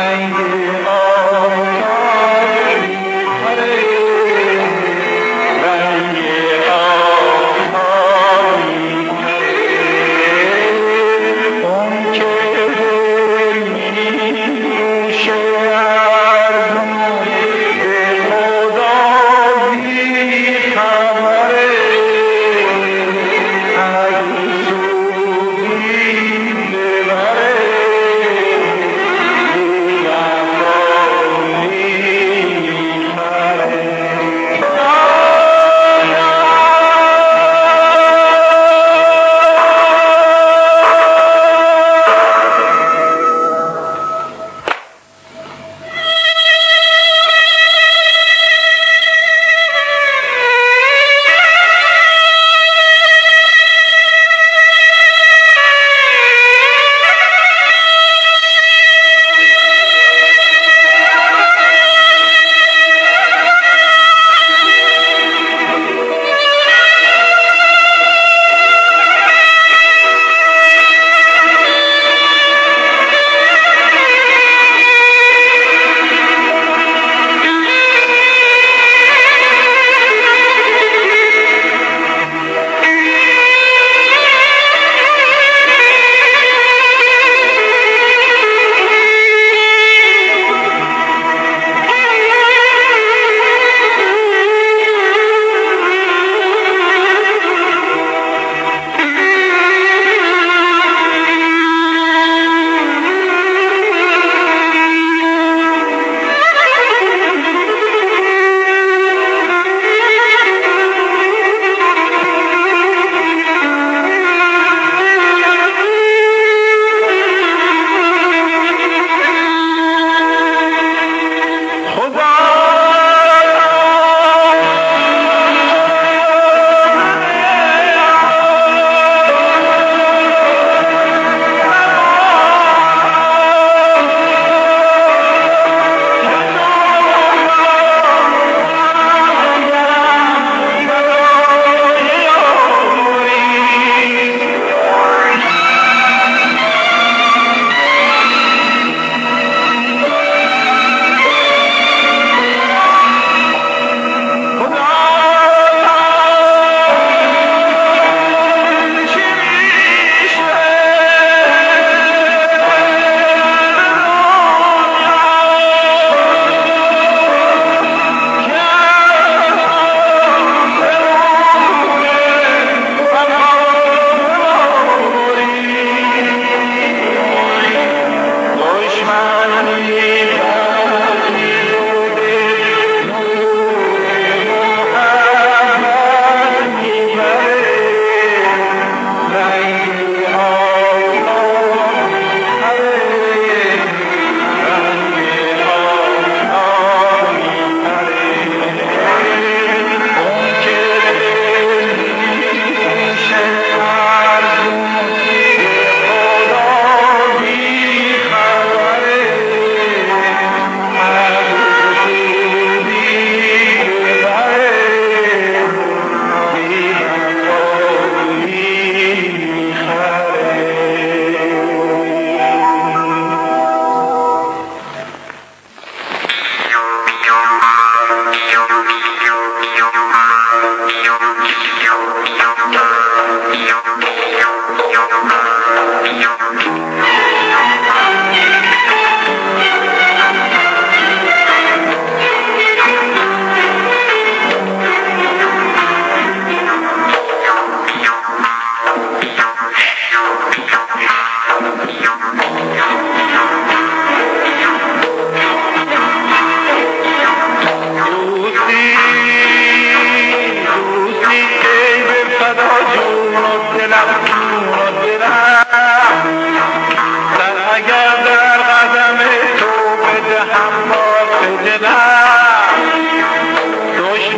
आएंगे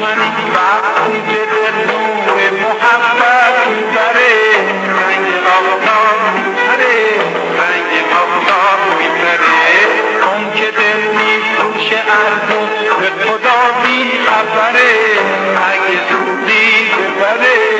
وقتی که به نور محبت میپره رنگ آفتاب میپره رنگ آفتاب میپره اون که دل میفروشه ارزون به خدا بیخبره اگه زودی ببره